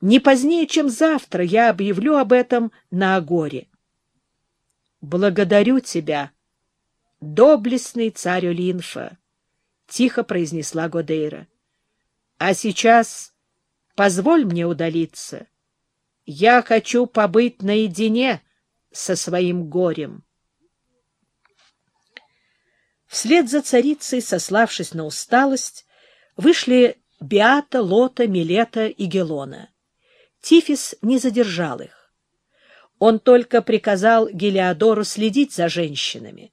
Не позднее, чем завтра, я объявлю об этом на Агоре. — Благодарю тебя, доблестный царь Олинфа, — тихо произнесла Годейра. — А сейчас позволь мне удалиться. Я хочу побыть наедине со своим горем. Вслед за царицей, сославшись на усталость, вышли Биата, Лота, Милета и Гелона. Тифис не задержал их. Он только приказал Гелиодору следить за женщинами.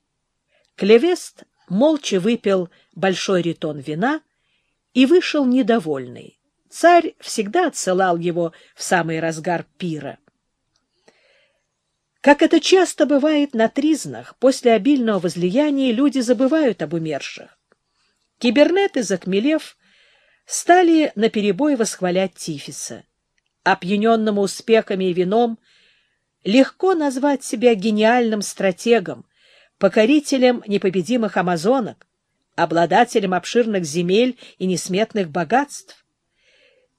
Клевест молча выпил большой ритон вина и вышел недовольный. Царь всегда отсылал его в самый разгар пира. Как это часто бывает на тризнах, после обильного возлияния люди забывают об умерших. Кибернеты, захмелев, стали наперебой восхвалять Тифиса. Опьяненному успехами и вином легко назвать себя гениальным стратегом, покорителем непобедимых амазонок, обладателем обширных земель и несметных богатств.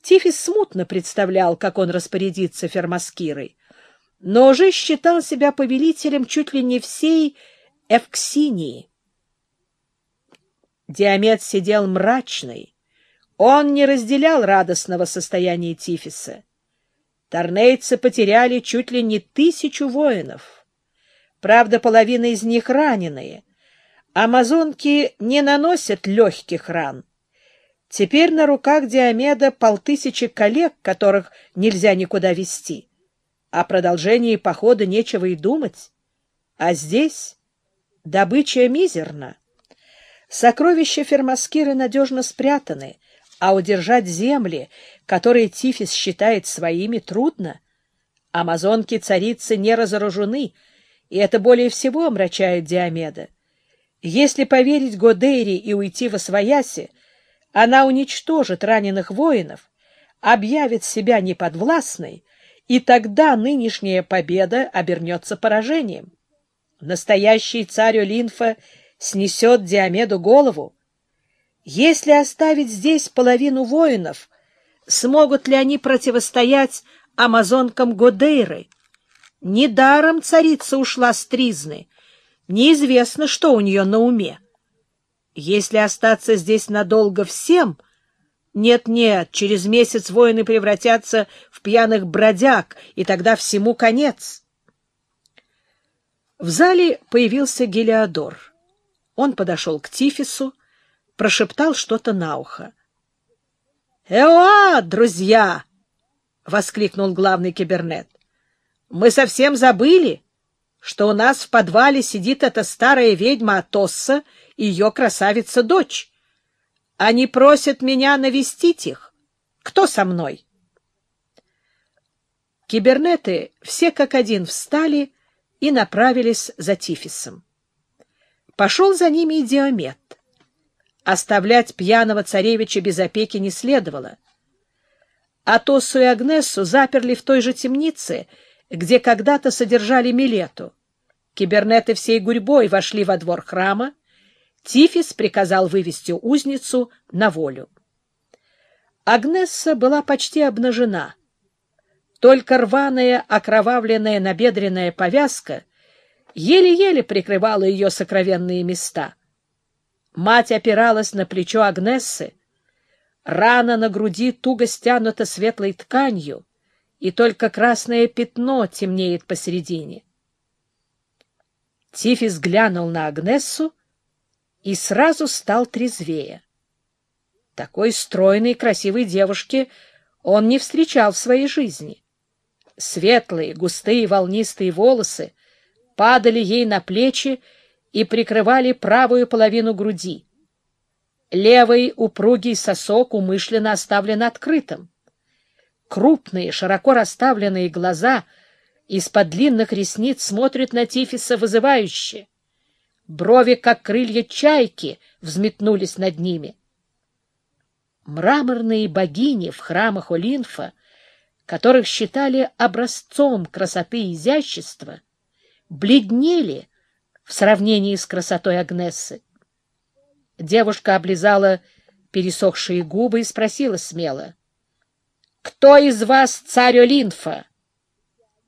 Тифис смутно представлял, как он распорядится фермаскирой, но уже считал себя повелителем чуть ли не всей Эвксинии. Диамет сидел мрачный. Он не разделял радостного состояния Тифиса. Торнейцы потеряли чуть ли не тысячу воинов. Правда, половина из них раненые. Амазонки не наносят легких ран. Теперь на руках Диомеда полтысячи коллег, которых нельзя никуда вести. О продолжении похода нечего и думать. А здесь добыча мизерна. Сокровища Фермаскиры надежно спрятаны, а удержать земли, которые Тифис считает своими, трудно. Амазонки-царицы не разоружены, и это более всего омрачает Диомеда. Если поверить Годейре и уйти во свояси, она уничтожит раненых воинов, объявит себя неподвластной, и тогда нынешняя победа обернется поражением. Настоящий царь Олинфа снесет Диомеду голову. Если оставить здесь половину воинов, смогут ли они противостоять амазонкам Годейры? Недаром царица ушла с Тризны. Неизвестно, что у нее на уме. Если остаться здесь надолго всем, нет-нет, через месяц воины превратятся в пьяных бродяг, и тогда всему конец. В зале появился Гелиодор. Он подошел к Тифису, прошептал что-то на ухо. «Эоа, друзья!» — воскликнул главный кибернет. «Мы совсем забыли, что у нас в подвале сидит эта старая ведьма Атосса и ее красавица-дочь. Они просят меня навестить их. Кто со мной? Кибернеты все как один встали и направились за Тифисом. Пошел за ними и Диомет. Оставлять пьяного царевича без опеки не следовало. Атосу и Агнессу заперли в той же темнице, где когда-то содержали Милету. Кибернеты всей гурьбой вошли во двор храма, Тифис приказал вывести узницу на волю. Агнесса была почти обнажена. Только рваная окровавленная набедренная повязка еле-еле прикрывала ее сокровенные места. Мать опиралась на плечо Агнессы. Рана на груди туго стянута светлой тканью, и только красное пятно темнеет посередине. Тифис глянул на Агнессу и сразу стал трезвее. Такой стройной и красивой девушки он не встречал в своей жизни. Светлые, густые, волнистые волосы падали ей на плечи и прикрывали правую половину груди. Левый упругий сосок умышленно оставлен открытым. Крупные, широко расставленные глаза из-под длинных ресниц смотрят на Тифиса вызывающе. Брови, как крылья чайки, взметнулись над ними. Мраморные богини в храмах Олинфа, которых считали образцом красоты и изящества, бледнели в сравнении с красотой Агнессы. Девушка облизала пересохшие губы и спросила смело. кто из вас царь Олинфа?